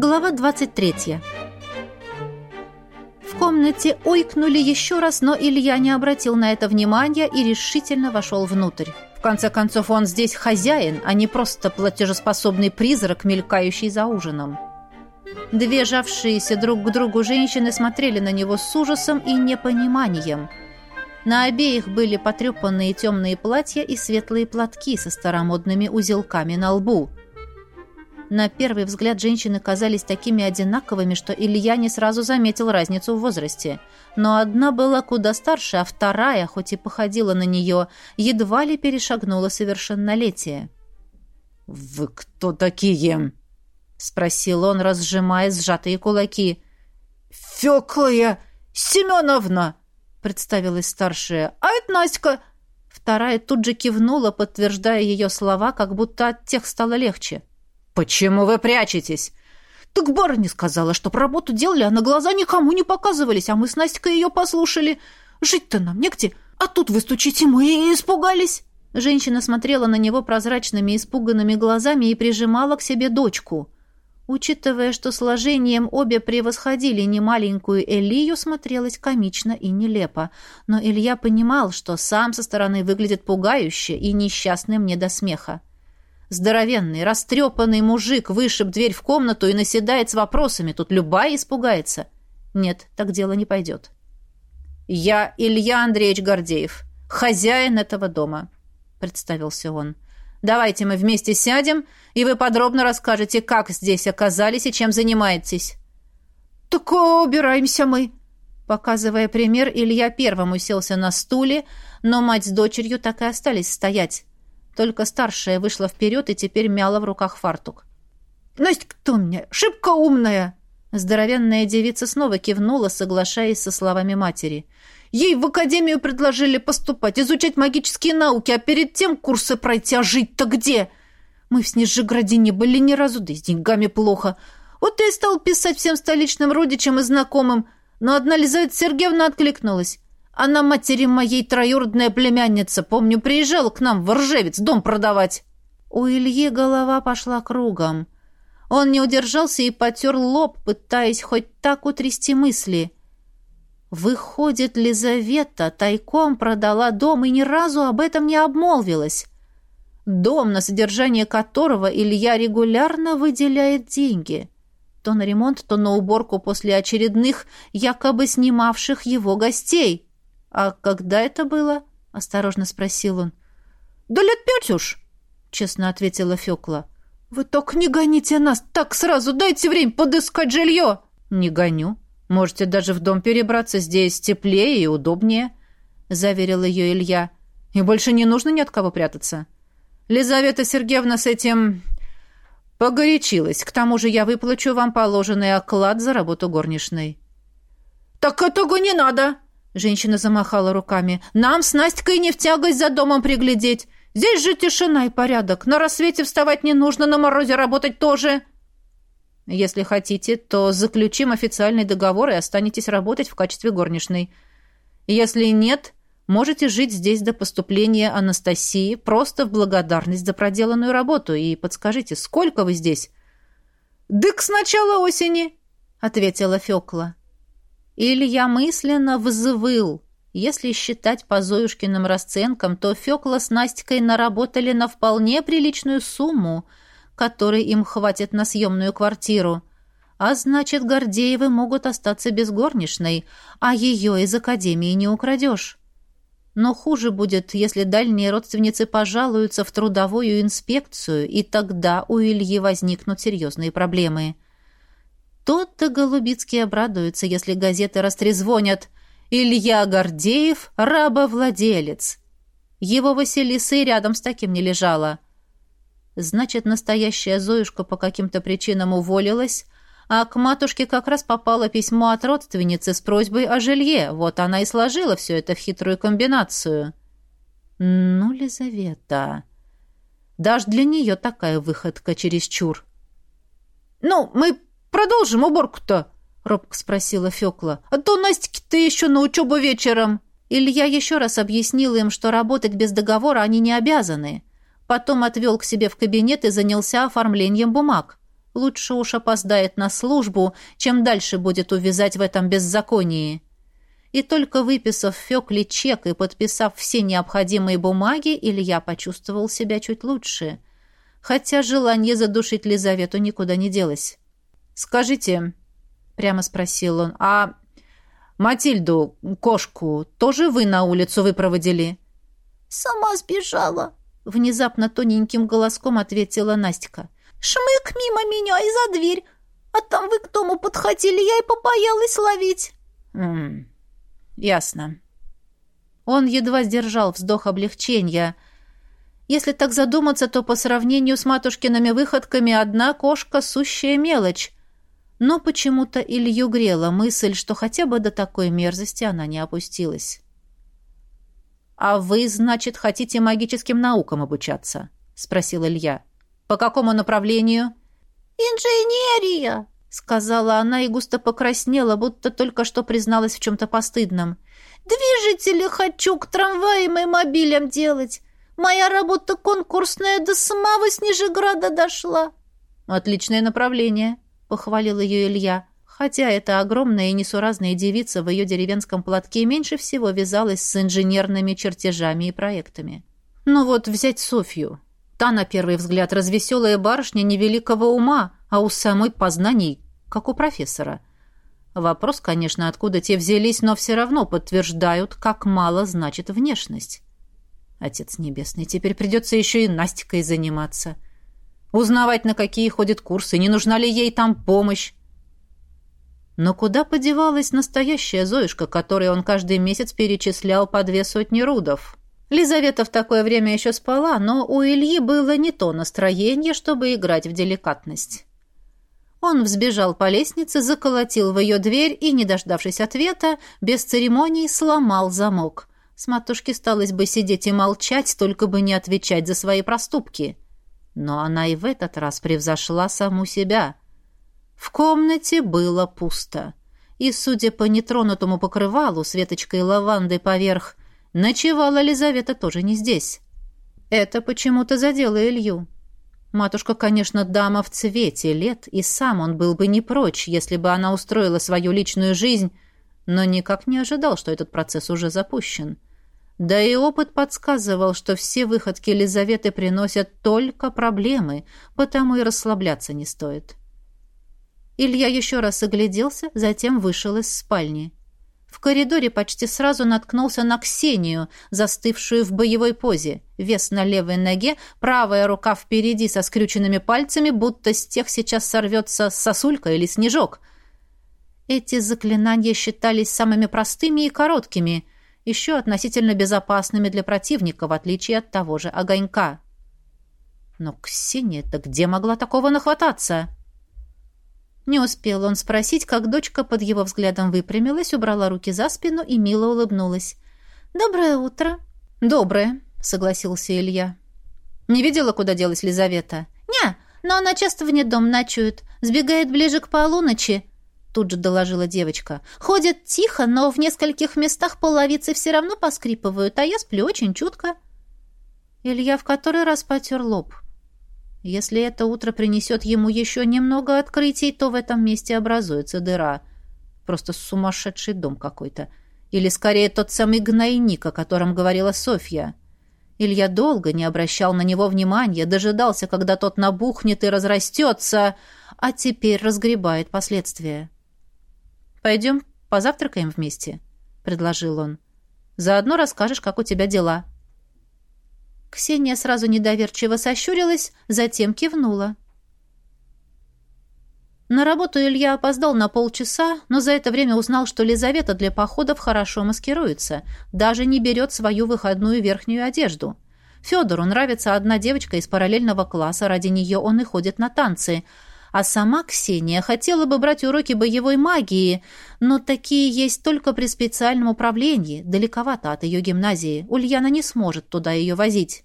Глава 23. В комнате ойкнули еще раз, но Илья не обратил на это внимания и решительно вошел внутрь. В конце концов, он здесь хозяин, а не просто платежеспособный призрак, мелькающий за ужином. Две жавшиеся друг к другу женщины смотрели на него с ужасом и непониманием. На обеих были потрепанные темные платья и светлые платки со старомодными узелками на лбу. На первый взгляд женщины казались такими одинаковыми, что Илья не сразу заметил разницу в возрасте. Но одна была куда старше, а вторая, хоть и походила на нее, едва ли перешагнула совершеннолетие. «Вы кто такие?» — спросил он, разжимая сжатые кулаки. «Феклая Семеновна!» — представилась старшая. «А это Настя!» Вторая тут же кивнула, подтверждая ее слова, как будто от тех стало легче. «Почему вы прячетесь?» «Так барыня сказала, чтоб работу делали, а на глаза никому не показывались, а мы с Настикой ее послушали. Жить-то нам негде, а тут вы стучите, мы и испугались». Женщина смотрела на него прозрачными испуганными глазами и прижимала к себе дочку. Учитывая, что сложением обе превосходили немаленькую Элию, смотрелось комично и нелепо. Но Илья понимал, что сам со стороны выглядит пугающе и несчастным не до смеха. Здоровенный, растрепанный мужик вышиб дверь в комнату и наседает с вопросами. Тут любая испугается. Нет, так дело не пойдет. «Я Илья Андреевич Гордеев, хозяин этого дома», — представился он. «Давайте мы вместе сядем, и вы подробно расскажете, как здесь оказались и чем занимаетесь». «Так убираемся мы», Показывая пример, Илья первым уселся на стуле, но мать с дочерью так и остались стоять. Только старшая вышла вперед и теперь мяла в руках фартук. «Настя, кто меня? Шибко умная!» Здоровенная девица снова кивнула, соглашаясь со словами матери. «Ей в академию предложили поступать, изучать магические науки, а перед тем курсы пройти, а жить-то где? Мы в Снежеграде не были ни разу, да и с деньгами плохо. Вот я и стал писать всем столичным родичам и знакомым, но одна Лизавета Сергеевна откликнулась. Она матери моей троюродная племянница. Помню, приезжала к нам в Ржевец дом продавать». У Ильи голова пошла кругом. Он не удержался и потер лоб, пытаясь хоть так утрясти мысли. Выходит, Лизавета тайком продала дом и ни разу об этом не обмолвилась. Дом, на содержание которого Илья регулярно выделяет деньги. То на ремонт, то на уборку после очередных, якобы снимавших его гостей. «А когда это было?» — осторожно спросил он. «Да лет пять уж», — честно ответила Фёкла. «Вы только не гоните нас так сразу, дайте время подыскать жилье!» «Не гоню. Можете даже в дом перебраться, здесь теплее и удобнее», — заверил ее Илья. «И больше не нужно ни от кого прятаться. Лизавета Сергеевна с этим погорячилась. К тому же я выплачу вам положенный оклад за работу горничной». «Так этого не надо!» Женщина замахала руками. «Нам с Настикой не в тягость за домом приглядеть. Здесь же тишина и порядок. На рассвете вставать не нужно, на морозе работать тоже». «Если хотите, то заключим официальный договор и останетесь работать в качестве горничной. Если нет, можете жить здесь до поступления Анастасии, просто в благодарность за проделанную работу. И подскажите, сколько вы здесь?» «Дык с начала осени», — ответила Фёкла. Или я мысленно взвыл. Если считать по Зоюшкиным расценкам, то Фёкла с Настикой наработали на вполне приличную сумму, которой им хватит на съемную квартиру. А значит, Гордеевы могут остаться без горничной, а ее из академии не украдешь. Но хуже будет, если дальние родственницы пожалуются в трудовую инспекцию, и тогда у Ильи возникнут серьезные проблемы. Тот-то Голубицкий обрадуется, если газеты растрезвонят. Илья Гордеев — рабовладелец. Его Василиса и рядом с таким не лежала. Значит, настоящая Зоюшка по каким-то причинам уволилась, а к матушке как раз попало письмо от родственницы с просьбой о жилье. Вот она и сложила все это в хитрую комбинацию. Ну, Лизавета... Даже для нее такая выходка чересчур. «Ну, мы продолжим уборку-то?» — робко спросила Фёкла. «А то Настя-то еще на учебу вечером». Илья еще раз объяснил им, что работать без договора они не обязаны. Потом отвел к себе в кабинет и занялся оформлением бумаг. Лучше уж опоздает на службу, чем дальше будет увязать в этом беззаконии. И только выписав Фёкле чек и подписав все необходимые бумаги, Илья почувствовал себя чуть лучше. Хотя желание задушить Лизавету никуда не делось. «Скажите», — прямо спросил он, — «а Матильду, кошку, тоже вы на улицу выпроводили?» «Сама сбежала», — внезапно тоненьким голоском ответила Настя. «Шмык мимо меня и за дверь, а там вы к дому подходили, я и побоялась ловить». «М Ясно. Он едва сдержал вздох облегчения. Если так задуматься, то по сравнению с матушкиными выходками одна кошка — сущая мелочь. Но почему-то Илью грела мысль, что хотя бы до такой мерзости она не опустилась. «А вы, значит, хотите магическим наукам обучаться?» — спросил Илья. «По какому направлению?» «Инженерия!» — сказала она и густо покраснела, будто только что призналась в чем-то постыдном. «Движители хочу к трамваям и мобилям делать. Моя работа конкурсная до самого Снежеграда дошла». «Отличное направление», — похвалил ее Илья. Хотя эта огромная и несуразная девица в ее деревенском платке меньше всего вязалась с инженерными чертежами и проектами. Ну вот взять Софью. Та, на первый взгляд, развеселая барышня невеликого ума, а у самой познаний, как у профессора. Вопрос, конечно, откуда те взялись, но все равно подтверждают, как мало значит внешность. Отец Небесный, теперь придется еще и Настикой заниматься. Узнавать, на какие ходят курсы, не нужна ли ей там помощь. Но куда подевалась настоящая Зоюшка, которой он каждый месяц перечислял по две сотни рудов? Лизавета в такое время еще спала, но у Ильи было не то настроение, чтобы играть в деликатность. Он взбежал по лестнице, заколотил в ее дверь и, не дождавшись ответа, без церемоний сломал замок. С матушки сталось бы сидеть и молчать, только бы не отвечать за свои проступки. Но она и в этот раз превзошла саму себя. В комнате было пусто. И, судя по нетронутому покрывалу с веточкой лаванды поверх, ночевала Лизавета тоже не здесь. Это почему-то задело Илью. Матушка, конечно, дама в цвете лет, и сам он был бы не прочь, если бы она устроила свою личную жизнь, но никак не ожидал, что этот процесс уже запущен. Да и опыт подсказывал, что все выходки Лизаветы приносят только проблемы, потому и расслабляться не стоит. Илья еще раз огляделся, затем вышел из спальни. В коридоре почти сразу наткнулся на Ксению, застывшую в боевой позе. Вес на левой ноге, правая рука впереди со скрюченными пальцами, будто с тех сейчас сорвется сосулька или снежок. Эти заклинания считались самыми простыми и короткими, еще относительно безопасными для противника, в отличие от того же огонька. Но Ксения-то где могла такого нахвататься? Не успел он спросить, как дочка под его взглядом выпрямилась, убрала руки за спину и мило улыбнулась. «Доброе утро». «Доброе», — согласился Илья. «Не видела, куда делась Лизавета?» «Не, но она часто вне дом ночует. Сбегает ближе к полуночи», — тут же доложила девочка. «Ходит тихо, но в нескольких местах половицы все равно поскрипывают, а я сплю очень чутко». Илья в который раз потер лоб. Если это утро принесет ему еще немного открытий, то в этом месте образуется дыра. Просто сумасшедший дом какой-то. Или, скорее, тот самый гнойник, о котором говорила Софья. Илья долго не обращал на него внимания, дожидался, когда тот набухнет и разрастется, а теперь разгребает последствия. «Пойдем позавтракаем вместе», — предложил он. «Заодно расскажешь, как у тебя дела». Ксения сразу недоверчиво сощурилась, затем кивнула. На работу Илья опоздал на полчаса, но за это время узнал, что Лизавета для походов хорошо маскируется, даже не берет свою выходную верхнюю одежду. Федору нравится одна девочка из параллельного класса, ради нее он и ходит на танцы – а сама Ксения хотела бы брать уроки боевой магии, но такие есть только при специальном управлении, далековато от ее гимназии. Ульяна не сможет туда ее возить.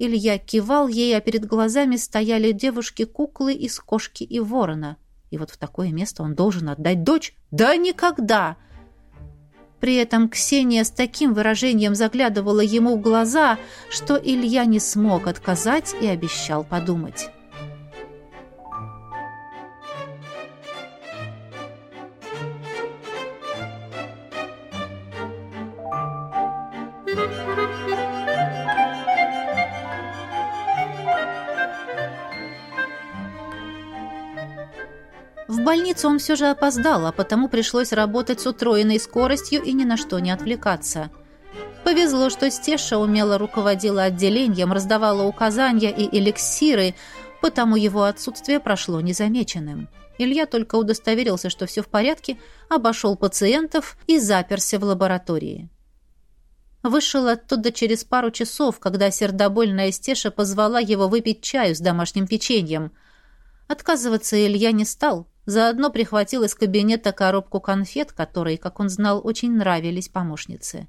Илья кивал ей, а перед глазами стояли девушки-куклы из кошки и ворона. И вот в такое место он должен отдать дочь? Да никогда! При этом Ксения с таким выражением заглядывала ему в глаза, что Илья не смог отказать и обещал подумать. В больницу он все же опоздал, а потому пришлось работать с утроенной скоростью и ни на что не отвлекаться. Повезло, что Стеша умело руководила отделением, раздавала указания и эликсиры, потому его отсутствие прошло незамеченным. Илья только удостоверился, что все в порядке, обошел пациентов и заперся в лаборатории. Вышел оттуда через пару часов, когда сердобольная Стеша позвала его выпить чаю с домашним печеньем. Отказываться Илья не стал, заодно прихватил из кабинета коробку конфет, которые, как он знал, очень нравились помощнице.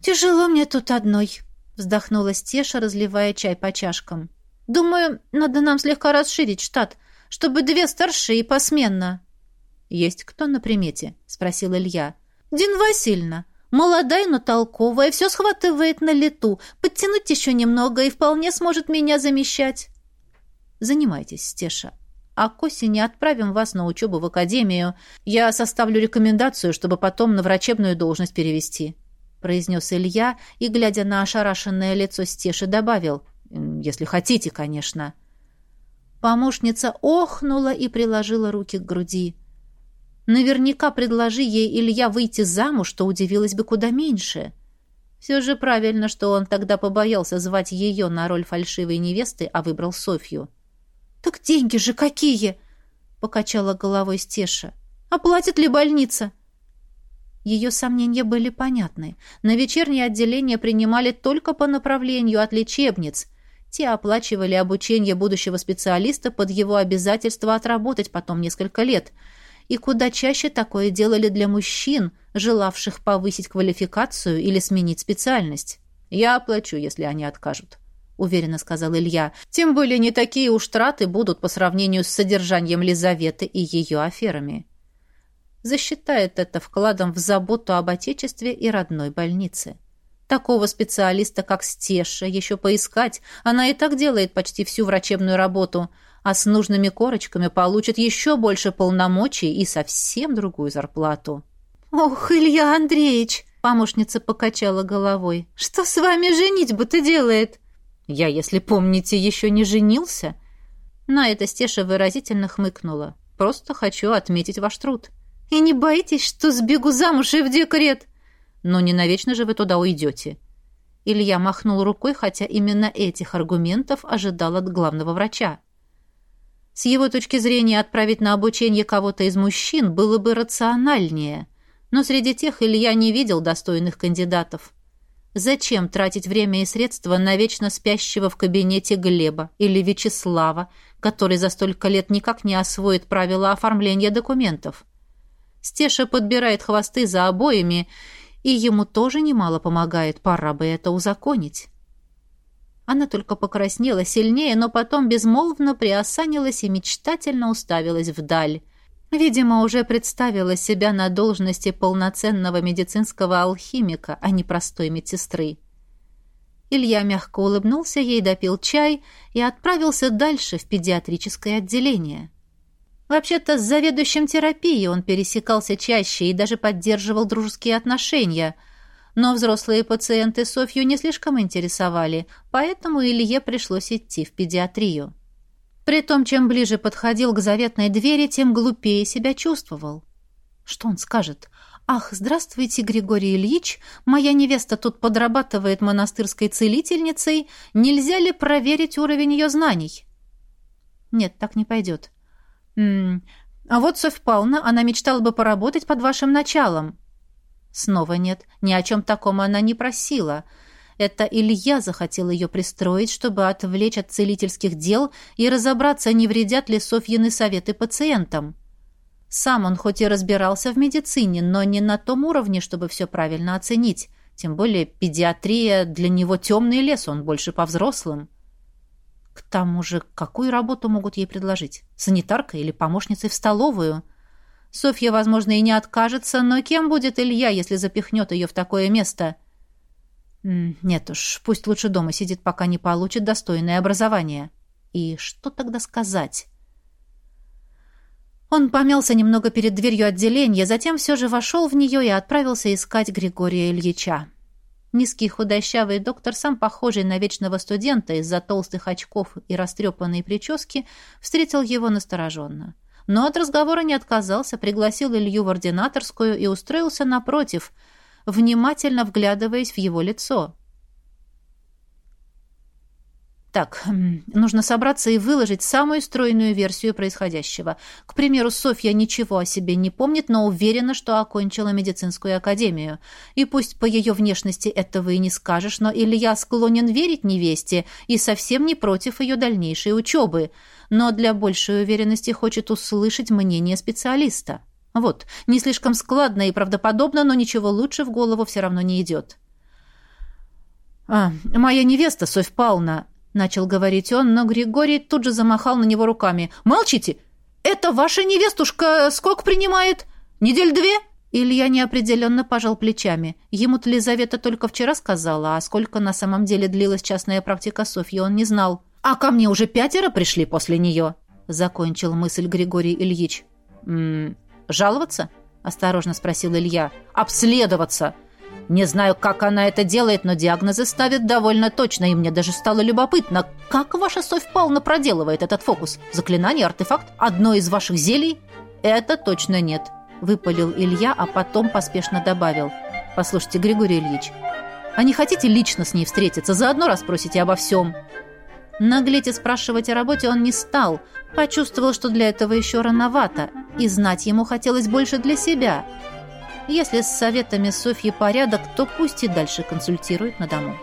«Тяжело мне тут одной», — вздохнула Стеша, разливая чай по чашкам. «Думаю, надо нам слегка расширить штат, чтобы две старшие посменно». «Есть кто на примете?» — спросил Илья. «Дин Васильевна. Молодая, но толковая, все схватывает на лету. Подтянуть еще немного и вполне сможет меня замещать». «Занимайтесь, Стеша. А к осени отправим вас на учебу в академию. Я составлю рекомендацию, чтобы потом на врачебную должность перевести», — произнес Илья и, глядя на ошарашенное лицо Стеши, добавил. «Если хотите, конечно». Помощница охнула и приложила руки к груди. Наверняка предложи ей Илья выйти замуж, что удивилась бы куда меньше. Все же правильно, что он тогда побоялся звать ее на роль фальшивой невесты, а выбрал Софью. «Так деньги же какие!» — покачала головой Стеша. «Оплатит ли больница?» Ее сомнения были понятны. На вечернее отделение принимали только по направлению от лечебниц. Те оплачивали обучение будущего специалиста под его обязательство отработать потом несколько лет — и куда чаще такое делали для мужчин, желавших повысить квалификацию или сменить специальность. «Я оплачу, если они откажут», — уверенно сказал Илья. «Тем более не такие уж траты будут по сравнению с содержанием Лизаветы и ее аферами». Засчитает это вкладом в заботу об Отечестве и родной больнице. Такого специалиста, как Стеша, еще поискать. Она и так делает почти всю врачебную работу — а с нужными корочками получит еще больше полномочий и совсем другую зарплату. «Ох, Илья Андреевич!» — помощница покачала головой. «Что с вами женить-то делает?» «Я, если помните, еще не женился?» На это Стеша выразительно хмыкнула. «Просто хочу отметить ваш труд». «И не боитесь, что сбегу замуж и в декрет?» «Но не навечно же вы туда уйдете». Илья махнул рукой, хотя именно этих аргументов ожидал от главного врача. С его точки зрения отправить на обучение кого-то из мужчин было бы рациональнее, но среди тех Илья не видел достойных кандидатов. Зачем тратить время и средства на вечно спящего в кабинете Глеба или Вячеслава, который за столько лет никак не освоит правила оформления документов? Стеша подбирает хвосты за обоими, и ему тоже немало помогает, пора бы это узаконить. Она только покраснела сильнее, но потом безмолвно приосанилась и мечтательно уставилась вдаль. Видимо, уже представила себя на должности полноценного медицинского алхимика, а не простой медсестры. Илья мягко улыбнулся ей, допил чай и отправился дальше в педиатрическое отделение. Вообще-то с заведующим терапией он пересекался чаще и даже поддерживал дружеские отношения – но взрослые пациенты Софью не слишком интересовали, поэтому Илье пришлось идти в педиатрию. Притом, чем ближе подходил к заветной двери, тем глупее себя чувствовал. Что он скажет? «Ах, здравствуйте, Григорий Ильич! Моя невеста тут подрабатывает монастырской целительницей. Нельзя ли проверить уровень ее знаний?» «Нет, так не пойдет». «М -м, а вот Софь Павловна, она мечтала бы поработать под вашим началом». Снова нет. Ни о чем таком она не просила. Это Илья захотел ее пристроить, чтобы отвлечь от целительских дел и разобраться, не вредят ли Софьины советы пациентам. Сам он хоть и разбирался в медицине, но не на том уровне, чтобы все правильно оценить. Тем более педиатрия для него темный лес, он больше по взрослым. К тому же, какую работу могут ей предложить? Санитарка или помощницей в столовую – Софья, возможно, и не откажется, но кем будет Илья, если запихнет ее в такое место? Нет уж, пусть лучше дома сидит, пока не получит достойное образование. И что тогда сказать? Он помялся немного перед дверью отделения, затем все же вошел в нее и отправился искать Григория Ильича. Низкий худощавый доктор, сам похожий на вечного студента из-за толстых очков и растрепанной прически, встретил его настороженно. — но от разговора не отказался, пригласил Илью в ординаторскую и устроился напротив, внимательно вглядываясь в его лицо. Так, нужно собраться и выложить самую стройную версию происходящего. К примеру, Софья ничего о себе не помнит, но уверена, что окончила медицинскую академию. И пусть по ее внешности этого и не скажешь, но Илья склонен верить невесте и совсем не против ее дальнейшей учебы, но для большей уверенности хочет услышать мнение специалиста. Вот, не слишком складно и правдоподобно, но ничего лучше в голову все равно не идет. «А, моя невеста, Софь Павловна», начал говорить он, но Григорий тут же замахал на него руками. «Молчите! Это ваша невестушка сколько принимает? Недель две?» Илья неопределенно пожал плечами. Ему-то Лизавета только вчера сказала, а сколько на самом деле длилась частная практика Софьи, он не знал. «А ко мне уже пятеро пришли после нее», — закончил мысль Григорий Ильич. «М -м, «Жаловаться?» — осторожно спросил Илья. «Обследоваться!» Не знаю, как она это делает, но диагнозы ставит довольно точно, и мне даже стало любопытно, как ваша Софь Павловна проделывает этот фокус? Заклинание, артефакт? Одно из ваших зелий? Это точно нет, выпалил Илья, а потом поспешно добавил. Послушайте, Григорий Ильич, а не хотите лично с ней встретиться? Заодно расспросите обо всем. Наглеть и спрашивать о работе он не стал. Почувствовал, что для этого еще рановато, и знать ему хотелось больше для себя – если с советами Софьи порядок, то пусть и дальше консультирует на дому.